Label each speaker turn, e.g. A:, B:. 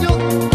A: 就.